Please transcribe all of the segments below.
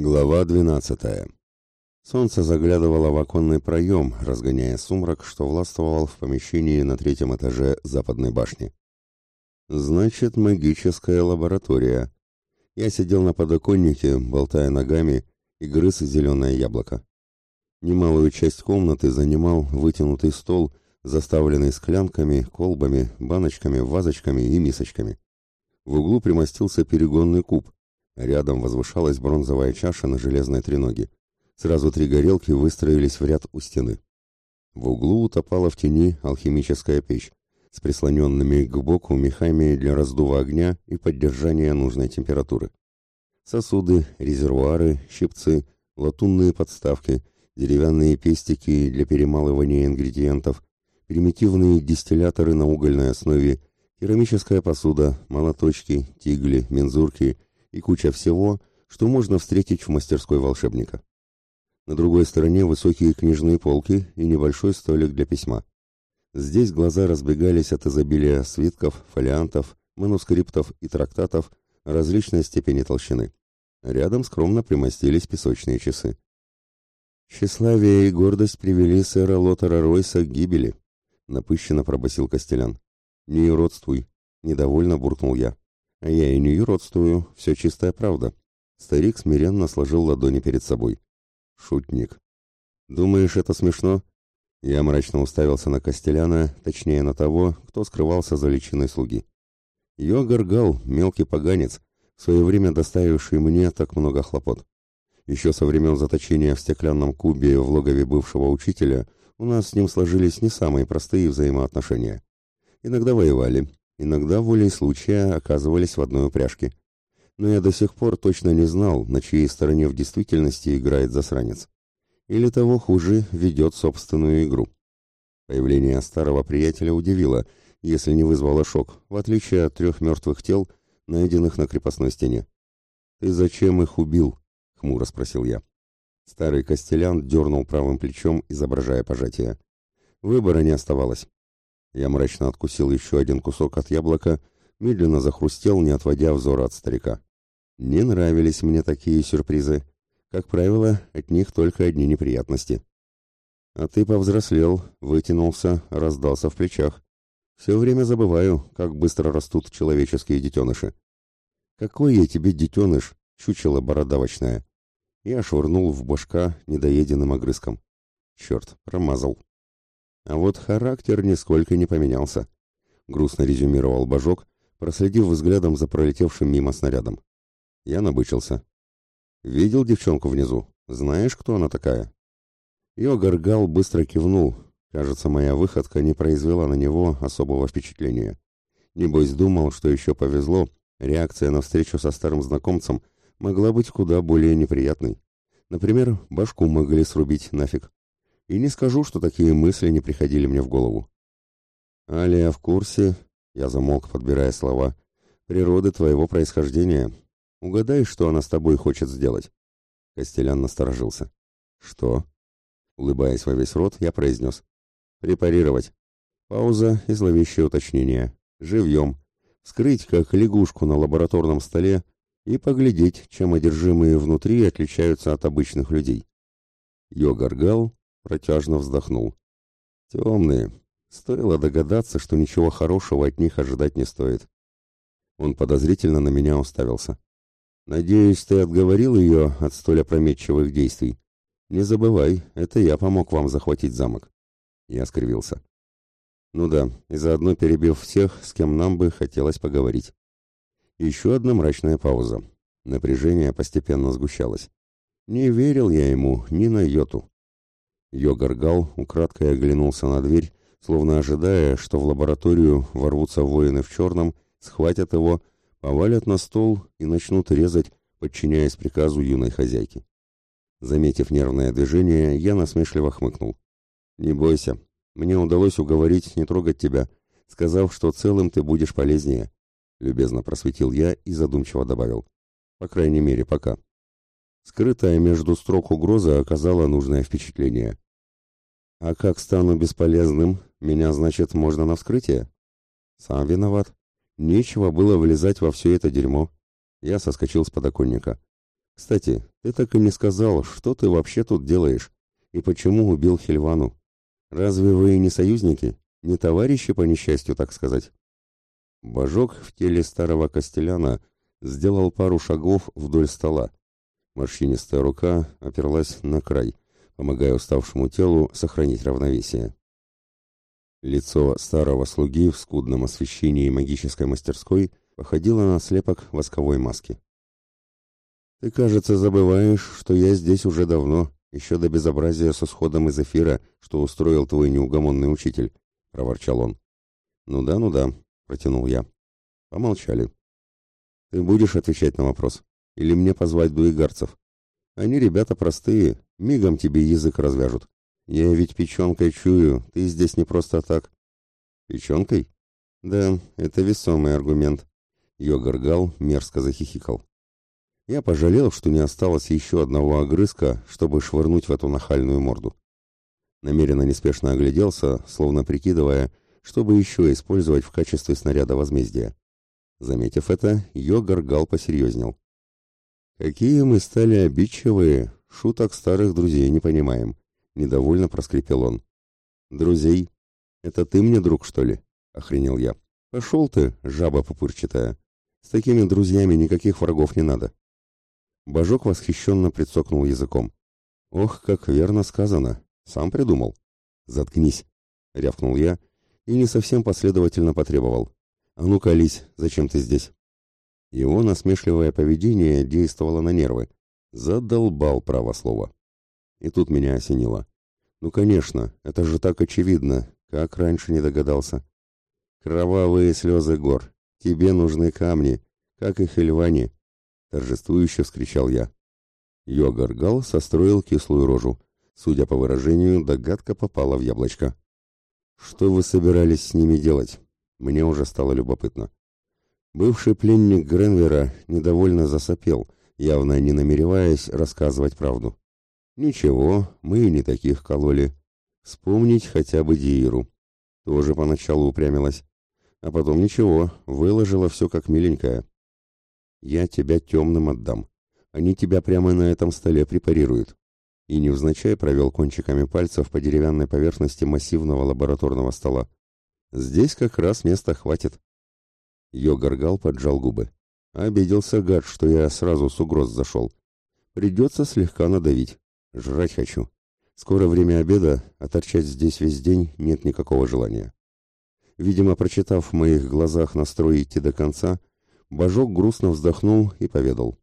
Глава 12. Солнце заглядывало в оконный проем, разгоняя сумрак, что властвовал в помещении на третьем этаже западной башни. Значит, магическая лаборатория. Я сидел на подоконнике, болтая ногами, и грыз зеленое яблоко. Немалую часть комнаты занимал вытянутый стол, заставленный склянками, колбами, баночками, вазочками и мисочками. В углу примостился перегонный куб, Рядом возвышалась бронзовая чаша на железной треноге. Сразу три горелки выстроились в ряд у стены. В углу утопала в тени алхимическая печь с прислоненными к боку мехами для раздува огня и поддержания нужной температуры. Сосуды, резервуары, щипцы, латунные подставки, деревянные пестики для перемалывания ингредиентов, примитивные дистилляторы на угольной основе, керамическая посуда, молоточки, тигли, мензурки – и куча всего, что можно встретить в мастерской волшебника. На другой стороне высокие книжные полки и небольшой столик для письма. Здесь глаза разбегались от изобилия свитков, фолиантов, манускриптов и трактатов различной степени толщины. Рядом скромно примостились песочные часы. «Тщеславие и гордость привели сэра Лотера Ройса к гибели», — напыщенно пробасил Костелян. «Не юродствуй», — недовольно буркнул я. А я и не юродствую, все чистая правда. Старик смиренно сложил ладони перед собой. Шутник. Думаешь, это смешно? Я мрачно уставился на Костеляна, точнее на того, кто скрывался за личиной слуги. Йогар Гал, мелкий поганец, в свое время доставивший мне так много хлопот. Еще со времен заточения в стеклянном кубе в логове бывшего учителя у нас с ним сложились не самые простые взаимоотношения. Иногда воевали, Иногда волей случая оказывались в одной упряжке. Но я до сих пор точно не знал, на чьей стороне в действительности играет засранец. Или того хуже, ведет собственную игру. Появление старого приятеля удивило, если не вызвало шок, в отличие от трех мертвых тел, найденных на крепостной стене. «Ты зачем их убил?» — хмуро спросил я. Старый Костелян дернул правым плечом, изображая пожатие. Выбора не оставалось. Я мрачно откусил еще один кусок от яблока, медленно захрустел, не отводя взора от старика. Не нравились мне такие сюрпризы. Как правило, от них только одни неприятности. А ты повзрослел, вытянулся, раздался в плечах. Все время забываю, как быстро растут человеческие детеныши. Какой я тебе детеныш, чучело бородавочное. Я швырнул в башка недоеденным огрызком. Черт, промазал. А вот характер нисколько не поменялся. Грустно резюмировал Бажок, проследив взглядом за пролетевшим мимо снарядом. Я набычился. «Видел девчонку внизу? Знаешь, кто она такая?» Йогар Гал быстро кивнул. Кажется, моя выходка не произвела на него особого впечатления. Небось, думал, что еще повезло, реакция на встречу со старым знакомцем могла быть куда более неприятной. Например, башку могли срубить нафиг. И не скажу, что такие мысли не приходили мне в голову. «Алия в курсе», — я замолк, подбирая слова, — «природы твоего происхождения. Угадай, что она с тобой хочет сделать». Костелян насторожился. «Что?» Улыбаясь во весь рот, я произнес. «Препарировать». Пауза и зловещее уточнение. «Живьем. Вскрыть, как лягушку на лабораторном столе, и поглядеть, чем одержимые внутри отличаются от обычных людей». Йогаргал протяжно вздохнул. «Темные. Стоило догадаться, что ничего хорошего от них ожидать не стоит». Он подозрительно на меня уставился. «Надеюсь, ты отговорил ее от столь опрометчивых действий. Не забывай, это я помог вам захватить замок». Я скривился. «Ну да, и заодно перебив всех, с кем нам бы хотелось поговорить». Еще одна мрачная пауза. Напряжение постепенно сгущалось. Не верил я ему ни на йоту. Йогаргал украдкой оглянулся на дверь, словно ожидая, что в лабораторию ворвутся воины в черном, схватят его, повалят на стол и начнут резать, подчиняясь приказу юной хозяйки. Заметив нервное движение, я насмешливо хмыкнул. «Не бойся, мне удалось уговорить не трогать тебя, сказав, что целым ты будешь полезнее», — любезно просветил я и задумчиво добавил. «По крайней мере, пока». Скрытая между строк угроза оказала нужное впечатление. «А как стану бесполезным, меня, значит, можно на вскрытие?» «Сам виноват. Нечего было влезать во все это дерьмо». Я соскочил с подоконника. «Кстати, ты так и не сказал, что ты вообще тут делаешь и почему убил Хельвану. Разве вы не союзники, не товарищи по несчастью, так сказать?» Божок в теле старого Костеляна сделал пару шагов вдоль стола. Морщинистая рука оперлась на край, помогая уставшему телу сохранить равновесие. Лицо старого слуги в скудном освещении магической мастерской походило на слепок восковой маски. «Ты, кажется, забываешь, что я здесь уже давно, еще до безобразия с исходом из эфира, что устроил твой неугомонный учитель», — проворчал он. «Ну да, ну да», — протянул я. Помолчали. «Ты будешь отвечать на вопрос? Или мне позвать дуигарцев? Они ребята простые, мигом тебе язык развяжут. Я ведь печенкой чую, ты здесь не просто так». «Печенкой?» «Да, это весомый аргумент». Йогаргал мерзко захихикал. Я пожалел, что не осталось еще одного огрызка, чтобы швырнуть в эту нахальную морду. Намеренно неспешно огляделся, словно прикидывая, чтобы еще использовать в качестве снаряда возмездия. Заметив это, Йогаргал посерьезнел. «Какие мы стали обидчивые, шуток старых друзей не понимаем», — недовольно проскрипел он. «Друзей? Это ты мне друг, что ли?» — охренел я. «Пошел ты, жаба пупырчатая. С такими друзьями никаких врагов не надо». Божок восхищенно прицокнул языком. «Ох, как верно сказано. Сам придумал». «Заткнись», — рявкнул я и не совсем последовательно потребовал. «А ну, колись, зачем ты здесь?» Его насмешливое поведение действовало на нервы. Задолбал право слова. И тут меня осенило. «Ну, конечно, это же так очевидно, как раньше не догадался. Кровавые слезы гор. Тебе нужны камни, как и Хельвани. Торжествующе вскричал я. Йогаргал состроил кислую рожу. Судя по выражению, догадка попала в яблочко. Что вы собирались с ними делать? Мне уже стало любопытно. Бывший пленник Гренвера недовольно засопел, явно не намереваясь рассказывать правду. Ничего, мы и не таких кололи. Вспомнить хотя бы Дииру. Тоже поначалу упрямилась. А потом ничего, выложила все как миленькая. Я тебя темным отдам. Они тебя прямо на этом столе препарируют. И невзначай провел кончиками пальцев по деревянной поверхности массивного лабораторного стола. Здесь как раз места хватит. Йогаргал поджал губы. Обиделся гад, что я сразу с угроз зашел. Придется слегка надавить. Жрать хочу. Скоро время обеда, а торчать здесь весь день нет никакого желания. Видимо, прочитав в моих глазах настрой идти до конца, Божок грустно вздохнул и поведал.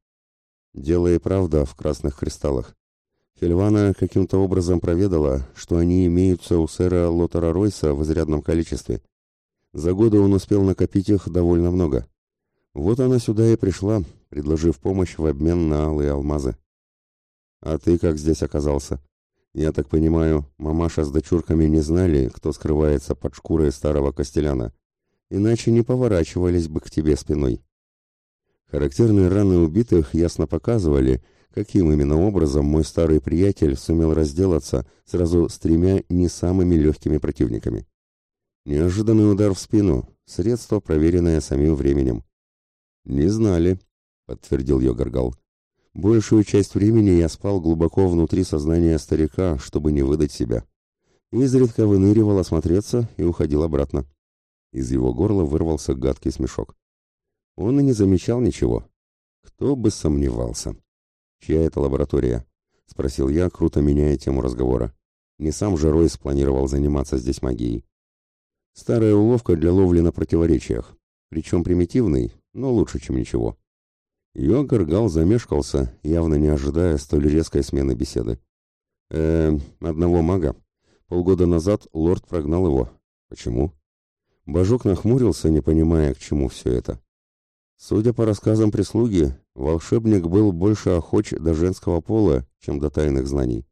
Дело и правда в красных кристаллах. Фельвана каким-то образом проведала, что они имеются у сэра Лотера Ройса в изрядном количестве. За годы он успел накопить их довольно много. Вот она сюда и пришла, предложив помощь в обмен на алые алмазы. «А ты как здесь оказался?» «Я так понимаю, мамаша с дочурками не знали, кто скрывается под шкурой старого костеляна, иначе не поворачивались бы к тебе спиной». Характерные раны убитых ясно показывали, каким именно образом мой старый приятель сумел разделаться сразу с тремя не самыми легкими противниками. Неожиданный удар в спину, средство, проверенное самим временем. «Не знали», — подтвердил Йогаргал. «Большую часть времени я спал глубоко внутри сознания старика, чтобы не выдать себя. Изредка выныривал осмотреться и уходил обратно». Из его горла вырвался гадкий смешок. Он и не замечал ничего. Кто бы сомневался. «Чья это лаборатория?» — спросил я, круто меняя тему разговора. Не сам же Рой спланировал заниматься здесь магией. Старая уловка для ловли на противоречиях, причем примитивный, но лучше, чем ничего. Йогар Гал замешкался, явно не ожидая столь резкой смены беседы. э одного мага. Полгода назад лорд прогнал его. Почему?» Божок нахмурился, не понимая, к чему все это. Судя по рассказам прислуги, волшебник был больше охоч до женского пола, чем до тайных знаний.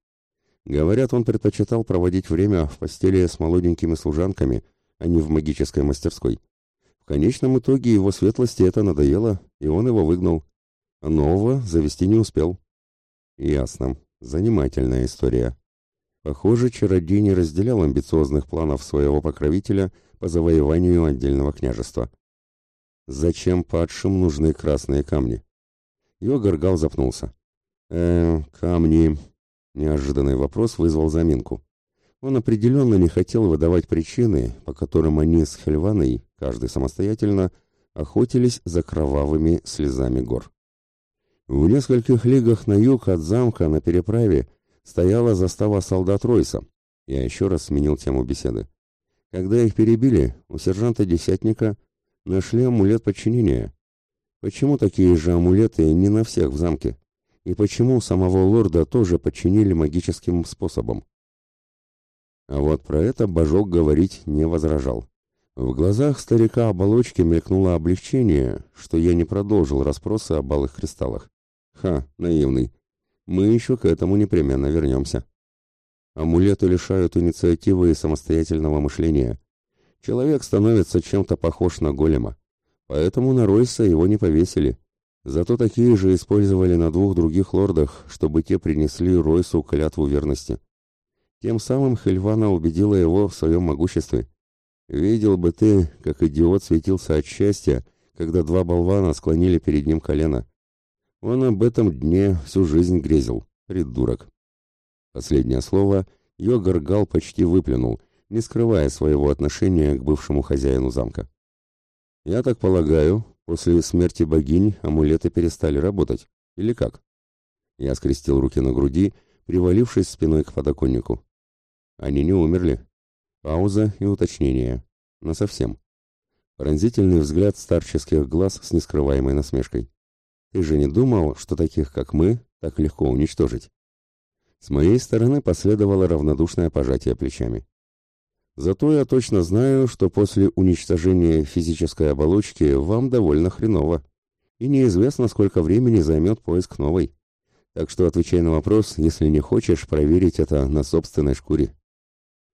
Говорят, он предпочитал проводить время в постели с молоденькими служанками, а не в магической мастерской. В конечном итоге его светлости это надоело, и он его выгнал. А нового завести не успел. Ясно. Занимательная история. Похоже, чародей не разделял амбициозных планов своего покровителя по завоеванию отдельного княжества. Зачем падшим нужны красные камни? Йогаргал запнулся. э камни...» Неожиданный вопрос вызвал заминку. Он определенно не хотел выдавать причины, по которым они с Хельваной, каждый самостоятельно, охотились за кровавыми слезами гор. В нескольких лигах на юг от замка на переправе стояла застава солдат Ройса. Я еще раз сменил тему беседы. Когда их перебили, у сержанта-десятника нашли амулет подчинения. Почему такие же амулеты не на всех в замке? И почему самого лорда тоже подчинили магическим способом? А вот про это Божок говорить не возражал. В глазах старика оболочки мелькнуло облегчение, что я не продолжил расспросы о балых кристаллах. Ха, наивный. Мы еще к этому непременно вернемся. Амулеты лишают инициативы и самостоятельного мышления. Человек становится чем-то похож на голема. Поэтому на Ройса его не повесили. Зато такие же использовали на двух других лордах, чтобы те принесли Ройсу клятву верности. Тем самым Хельвана убедила его в своем могуществе. Видел бы ты, как идиот светился от счастья, когда два болвана склонили перед ним колено. Он об этом дне всю жизнь грезил. Придурок. Последнее слово Йогар Гал почти выплюнул, не скрывая своего отношения к бывшему хозяину замка. «Я так полагаю, после смерти богинь амулеты перестали работать. Или как?» Я скрестил руки на груди, привалившись спиной к подоконнику. «Они не умерли». Пауза и уточнение. Насовсем. Пронзительный взгляд старческих глаз с нескрываемой насмешкой. Ты же не думал, что таких, как мы, так легко уничтожить? С моей стороны последовало равнодушное пожатие плечами. Зато я точно знаю, что после уничтожения физической оболочки вам довольно хреново, и неизвестно, сколько времени займет поиск новой. Так что отвечай на вопрос, если не хочешь проверить это на собственной шкуре.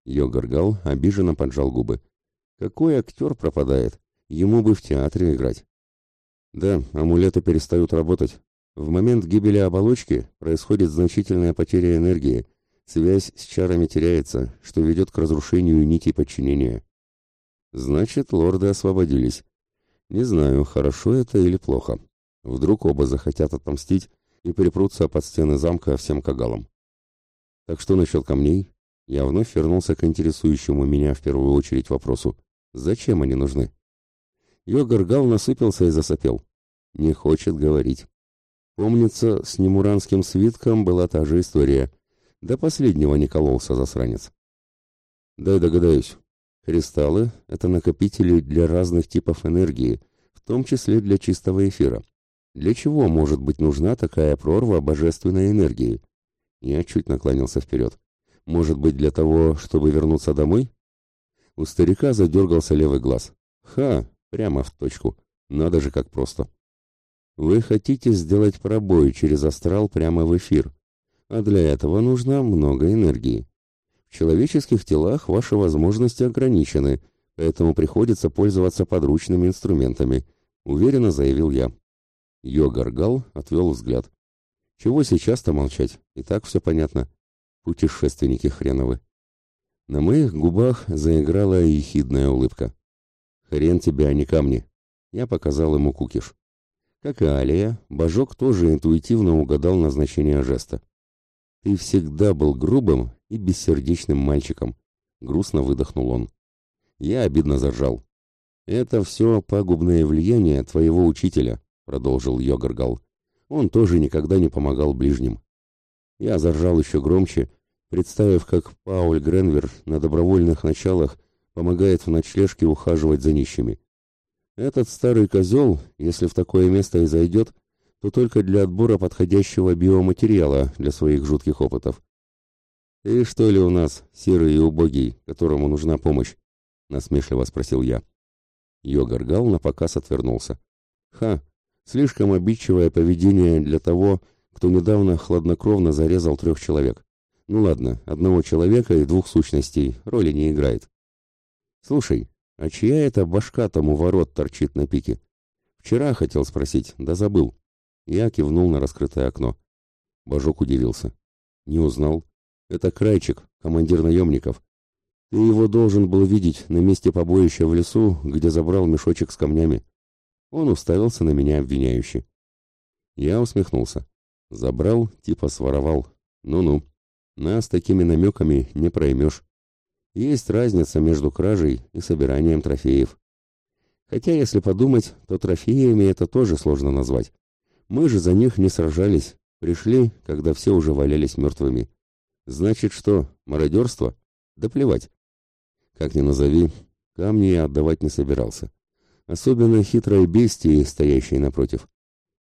Йогаргал обиженно поджал губы. Какой актер пропадает? Ему бы в театре играть. Да, амулеты перестают работать. В момент гибели оболочки происходит значительная потеря энергии, связь с чарами теряется, что ведет к разрушению нитей подчинения. Значит, лорды освободились. Не знаю, хорошо это или плохо. Вдруг оба захотят отомстить и припрутся под стены замка всем кагалам. Так что насчет камней? Я вновь вернулся к интересующему меня в первую очередь вопросу. Зачем они нужны? Йогаргал насыпался и засопел. Не хочет говорить. Помнится, с немуранским свитком была та же история. До последнего не кололся засранец. Дай догадаюсь. Кристаллы — это накопители для разных типов энергии, в том числе для чистого эфира. Для чего может быть нужна такая прорва божественной энергии? Я чуть наклонился вперед. Может быть, для того, чтобы вернуться домой? У старика задергался левый глаз. Ха, Прямо в точку. Надо же как просто. Вы хотите сделать пробой через астрал прямо в эфир, а для этого нужно много энергии. В человеческих телах ваши возможности ограничены, поэтому приходится пользоваться подручными инструментами, уверенно заявил я. Йогаргал отвел взгляд. Чего сейчас-то молчать? И так все понятно. Путешественники хреновы. На моих губах заиграла ехидная улыбка. Хрен тебе, а не камни. Я показал ему кукиш. Как и Алия, Божок тоже интуитивно угадал назначение жеста. «Ты всегда был грубым и бессердечным мальчиком», — грустно выдохнул он. Я обидно заржал. «Это все пагубное влияние твоего учителя», — продолжил Йогаргал. «Он тоже никогда не помогал ближним». Я заржал еще громче, представив, как Пауль Гренвер на добровольных началах помогает в ночлежке ухаживать за нищими. Этот старый козел, если в такое место и зайдет, то только для отбора подходящего биоматериала для своих жутких опытов. «Ты что ли у нас, серый и убогий, которому нужна помощь?» — насмешливо спросил я. Йогаргал напоказ отвернулся. «Ха! Слишком обидчивое поведение для того, кто недавно хладнокровно зарезал трех человек. Ну ладно, одного человека и двух сущностей роли не играет. «Слушай, а чья это башка там у ворот торчит на пике?» «Вчера хотел спросить, да забыл». Я кивнул на раскрытое окно. Божок удивился. «Не узнал. Это Крайчик, командир наемников. Ты его должен был видеть на месте побоища в лесу, где забрал мешочек с камнями». Он уставился на меня обвиняюще. Я усмехнулся. Забрал, типа своровал. Ну-ну. Нас такими намеками не проймешь. Есть разница между кражей и собиранием трофеев. Хотя, если подумать, то трофеями это тоже сложно назвать. Мы же за них не сражались, пришли, когда все уже валялись мертвыми. Значит что, мародерство? Да плевать. Как ни назови, камни я отдавать не собирался. Особенно хитрой бестии, стоящей напротив.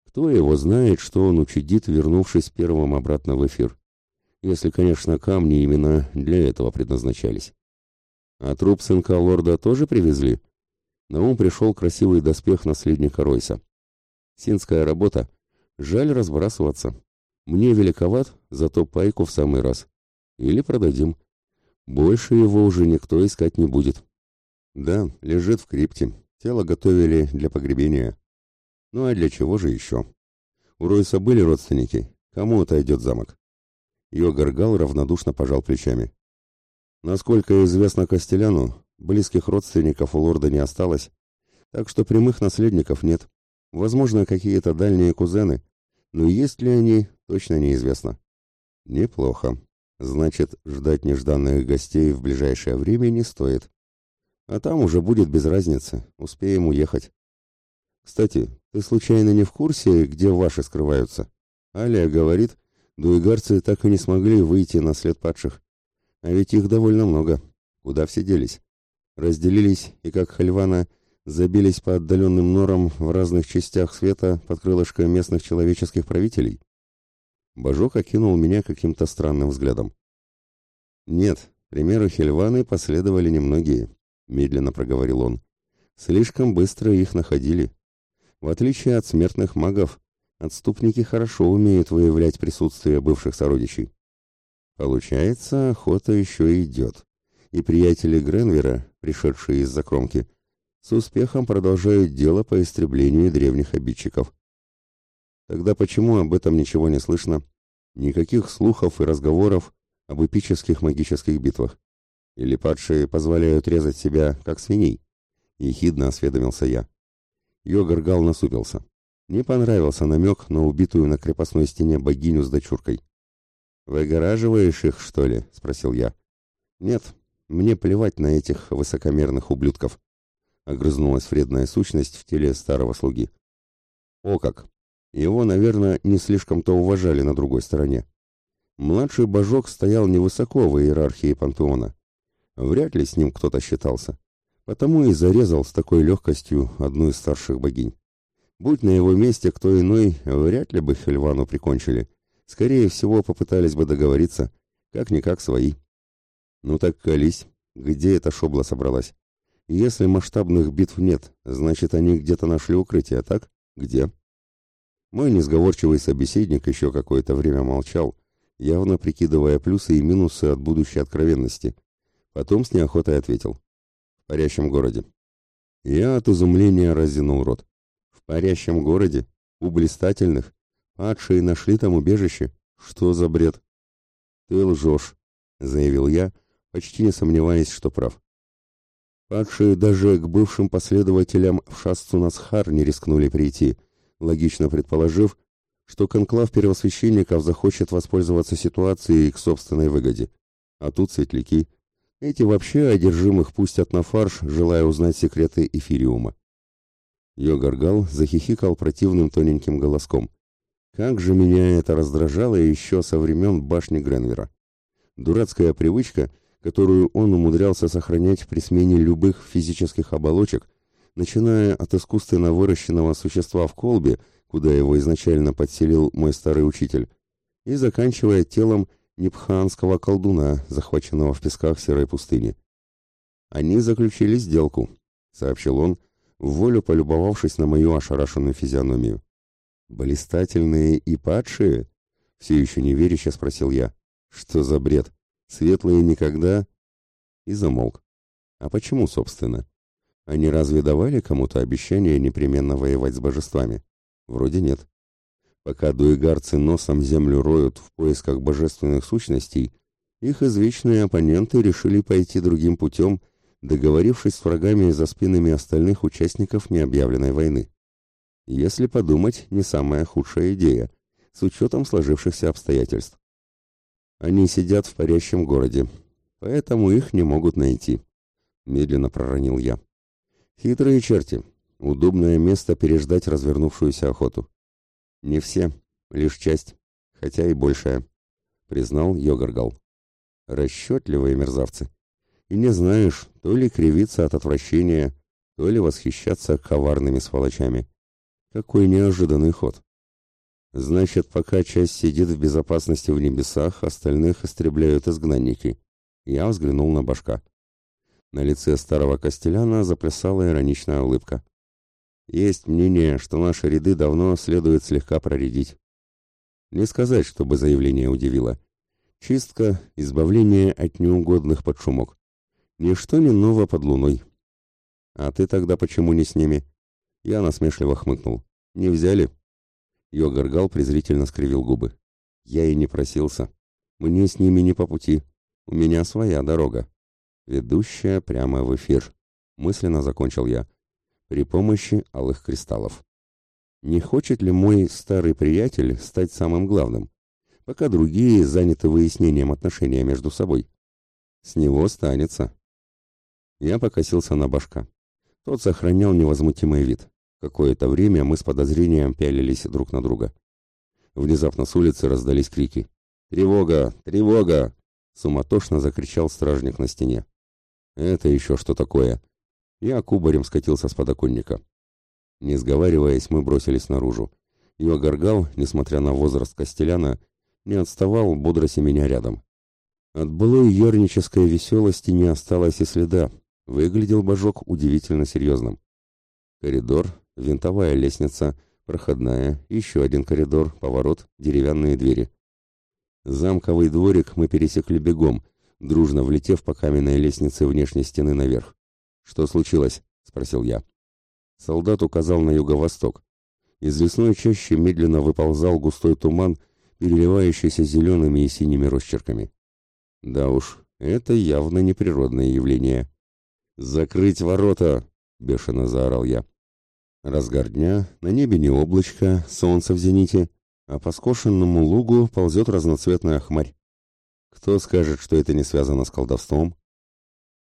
Кто его знает, что он учудит, вернувшись первым обратно в эфир. Если, конечно, камни именно для этого предназначались. А труп сынка лорда тоже привезли? На ум пришел красивый доспех наследника Ройса. Синская работа. Жаль разбрасываться. Мне великоват, зато пайку в самый раз. Или продадим. Больше его уже никто искать не будет. Да, лежит в крипте. Тело готовили для погребения. Ну а для чего же еще? У Ройса были родственники. Кому отойдет замок? Йогаргал равнодушно пожал плечами. Насколько известно Костеляну, близких родственников у лорда не осталось, так что прямых наследников нет. Возможно, какие-то дальние кузены, но есть ли они, точно неизвестно. Неплохо. Значит, ждать нежданных гостей в ближайшее время не стоит. А там уже будет без разницы, успеем уехать. Кстати, ты случайно не в курсе, где ваши скрываются? Алия говорит, дуигарцы так и не смогли выйти на след падших. А ведь их довольно много. Куда все делись? Разделились и, как Хальвана, забились по отдаленным норам в разных частях света под крылышко местных человеческих правителей? Бажок окинул меня каким-то странным взглядом. Нет, примеру Хельваны последовали немногие медленно проговорил он. Слишком быстро их находили. В отличие от смертных магов, отступники хорошо умеют выявлять присутствие бывших сородичей. Получается, охота еще идет. И приятели Гренвера, пришедшие из-за кромки, с успехом продолжают дело по истреблению древних обидчиков. Тогда почему об этом ничего не слышно? Никаких слухов и разговоров об эпических магических битвах. Или падшие позволяют резать себя, как свиней? Ехидно осведомился я. Йогаргал насупился. Не понравился намек на убитую на крепостной стене богиню с дочуркой. «Выгораживаешь их, что ли?» — спросил я. «Нет, мне плевать на этих высокомерных ублюдков», — огрызнулась вредная сущность в теле старого слуги. «О как! Его, наверное, не слишком-то уважали на другой стороне. Младший божок стоял невысоко в иерархии пантеона. Вряд ли с ним кто-то считался. Потому и зарезал с такой легкостью одну из старших богинь. Будь на его месте кто иной, вряд ли бы Хельвану прикончили. Скорее всего, попытались бы договориться, как-никак свои. Ну так колись, где эта шобла собралась? Если масштабных битв нет, значит, они где-то нашли укрытие, так? Где? Мой несговорчивый собеседник еще какое-то время молчал, явно прикидывая плюсы и минусы от будущей откровенности – Потом с неохотой ответил. В парящем городе. Я от изумления разинул рот. Парящем городе? У блистательных? Падшие нашли там убежище? Что за бред? Ты лжешь, заявил я, почти не сомневаясь, что прав. Падшие даже к бывшим последователям в Шасцунасхар не рискнули прийти, логично предположив, что конклав первосвященников захочет воспользоваться ситуацией к собственной выгоде. А тут светляки, эти вообще одержимых пустят на фарш, желая узнать секреты эфириума. Йогаргал захихикал противным тоненьким голоском. Как же меня это раздражало еще со времен башни Гренвера. Дурацкая привычка, которую он умудрялся сохранять при смене любых физических оболочек, начиная от искусственно выращенного существа в колбе, куда его изначально подселил мой старый учитель, и заканчивая телом непханского колдуна, захваченного в песках серой пустыни. Они заключили сделку, сообщил он, волю полюбовавшись на мою ошарашенную физиономию. Блистательные и падшие? Все еще неверяще спросил я. Что за бред? Светлые никогда? И замолк. А почему, собственно? Они разве давали кому-то обещание непременно воевать с божествами? Вроде нет. Пока дуэгарцы носом землю роют в поисках божественных сущностей, их извечные оппоненты решили пойти другим путем, договорившись с врагами за спинами остальных участников необъявленной войны. Если подумать, не самая худшая идея. с учетом сложившихся обстоятельств. Они сидят в парящем городе, поэтому их не могут найти, медленно проронил я. Хитрые черти. Удобное место переждать развернувшуюся охоту. Не все, лишь часть, хотя и большая, признал Йогаргал. Расчетливые мерзавцы. И не знаешь, то ли кривиться от отвращения, то ли восхищаться коварными сволочами. Какой неожиданный ход. Значит, пока часть сидит в безопасности в небесах, остальных истребляют изгнанники. Я взглянул на башка. На лице старого Костеляна заплясала ироничная улыбка. Есть мнение, что наши ряды давно следует слегка проредить. Не сказать, чтобы заявление удивило. Чистка, избавление от неугодных подшумок. Ничто не ново под луной. А ты тогда почему не с ними? Я насмешливо хмыкнул. Не взяли? Йогаргал презрительно скривил губы. Я и не просился. Мне с ними не по пути. У меня своя дорога ведущая прямо в эфир. Мысленно закончил я. При помощи алых кристаллов. Не хочет ли мой старый приятель стать самым главным, пока другие заняты выяснением отношения между собой? С него станется. Я покосился на башка. Тот сохранял невозмутимый вид. Какое-то время мы с подозрением пялились друг на друга. Внезапно с улицы раздались крики. «Тревога! Тревога!» Суматошно закричал стражник на стене. Это еще что такое? Я кубарем скатился с подоконника. Не сговариваясь, мы бросились наружу. Его горгал, несмотря на возраст Костеляна, не отставал, бодро меня рядом. От былой ернической веселости не осталось и следа. Выглядел божок удивительно серьезным. Коридор, винтовая лестница, проходная, еще один коридор, поворот, деревянные двери. Замковый дворик мы пересекли бегом, дружно влетев по каменной лестнице внешней стены наверх. «Что случилось?» — спросил я. Солдат указал на юго-восток. Из лесной чащи медленно выползал густой туман, переливающийся зелеными и синими росчерками. Да уж, это явно неприродное явление. «Закрыть ворота!» — бешено заорал я. Разгар дня, на небе не облачко, солнце в зените, а по скошенному лугу ползет разноцветная хмарь. Кто скажет, что это не связано с колдовством?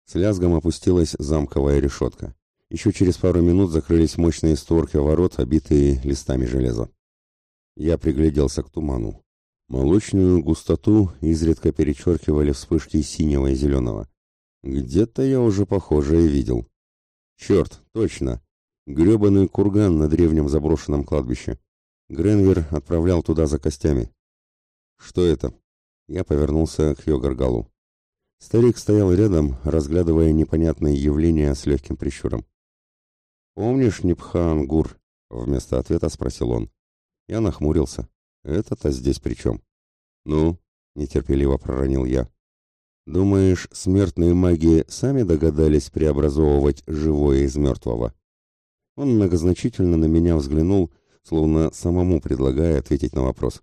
С лязгом опустилась замковая решетка. Еще через пару минут закрылись мощные створки ворот, обитые листами железа. Я пригляделся к туману. Молочную густоту изредка перечеркивали вспышки синего и зеленого. Где-то я уже похожее видел. Черт, точно. Гребаный курган на древнем заброшенном кладбище. Гренвер отправлял туда за костями. Что это? Я повернулся к Йогаргалу. Старик стоял рядом, разглядывая непонятные явления с легким прищуром. «Помнишь Нипхангур?» — вместо ответа спросил он. Я нахмурился. «Это-то здесь при чем?» «Ну?» — нетерпеливо проронил я. «Думаешь, смертные маги сами догадались преобразовывать живое из мертвого?» Он многозначительно на меня взглянул, словно самому предлагая ответить на вопрос.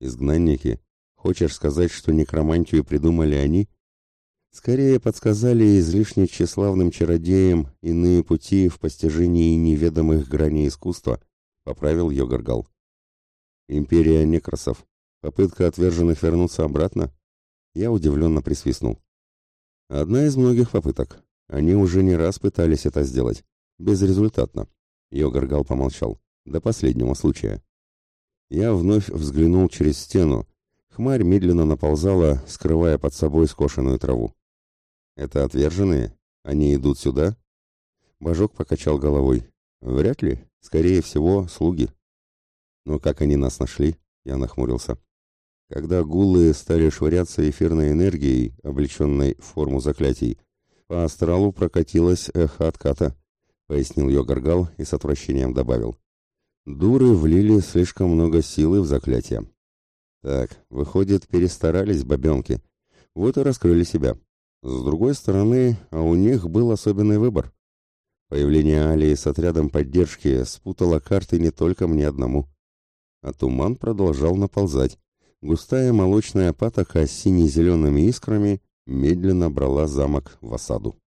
«Изгнанники Хочешь сказать, что некромантию придумали они? Скорее подсказали излишне тщеславным чародеям иные пути в постижении неведомых граней искусства, поправил Йогаргал. Империя некросов. Попытка отверженных вернуться обратно? Я удивленно присвистнул. Одна из многих попыток. Они уже не раз пытались это сделать. Безрезультатно. Йогаргал помолчал. До последнего случая. Я вновь взглянул через стену, Хмарь медленно наползала, скрывая под собой скошенную траву. «Это отверженные? Они идут сюда?» Божок покачал головой. «Вряд ли. Скорее всего, слуги». «Но как они нас нашли?» Я нахмурился. Когда гулы стали швыряться эфирной энергией, облеченной в форму заклятий, по астралу прокатилось эхо отката, пояснил Йогаргал и с отвращением добавил. Дуры влили слишком много силы в заклятие. Так, выходит, перестарались бабенки. Вот и раскрыли себя. С другой стороны, а у них был особенный выбор. Появление Алии с отрядом поддержки спутало карты не только мне одному. А туман продолжал наползать. Густая молочная патока с сине-зелеными искрами медленно брала замок в осаду.